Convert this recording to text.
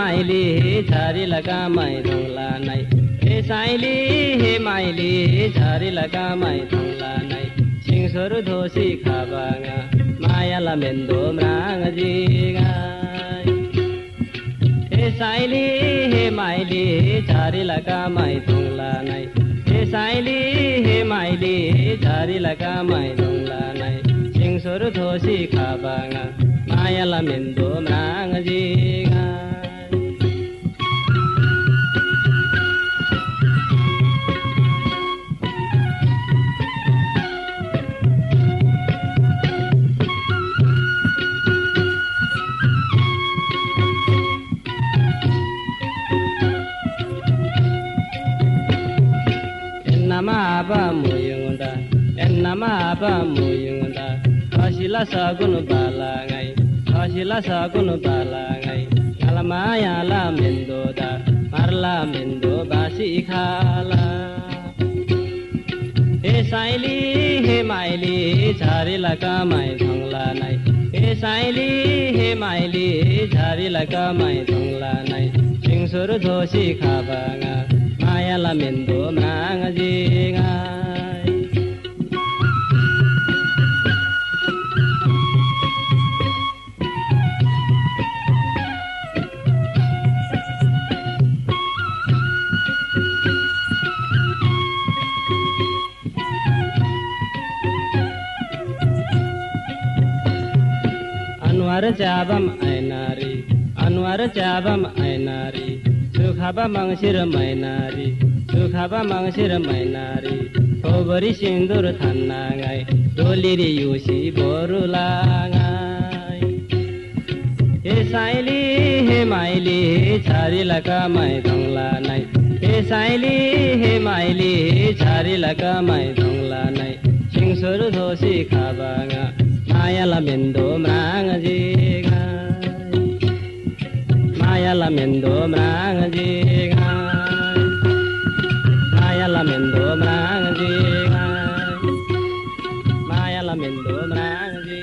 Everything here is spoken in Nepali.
झारी लगामाई धुङ्ला नै हे साइली हे माइली झारी लगामाई धुङ्ला नै सिङसोरु धोसी खाबाङा मायाला मेन्दो म्राङ जिगा हे साइली हे माइली झारी लगामाई धुङ्ला नै हे साइली हे माइली झारी लगामाई धुङ्ला नै सिङसोरु Dhosi खाबाङा मायाला मेन्दो म्राङ जिगा Ennamaba muyungunda, ennamaba muyungunda, kasila sagunu balangai, kasila sagunu balangai, kalamaya la mendoda, marla mendo basi khala. हे साइली हे माइली झारी लगामाई धुङ्ला नै हे साइली हे माइली झारी लगामाई धुङ्ला नै सिङसोरु धोसी खाबाङा मायाला मेन्दो अनुहार च्याबम ऐनारी अनुहार च्याबम ऐनारी सुखाबा मङ्सिर मैनारी सुखाबा मङ्सिर मैनारी थोबरी सिन्दुर थान्नागाई डोलिरी युसी बोरुलागाई हे साइली हे माइली छारी लगामाई धुङ्ला नै हे साइली हे माइली छारी लगामाई धुङ्ला नै सिङसोरु धोसी మాయల మెందో మ్రాంగజీగా మాయల మెందో మ్రాంగజీగా మాయల మెందో మ్రాంగజీగా మాయల మెందో మ్రాంగజీ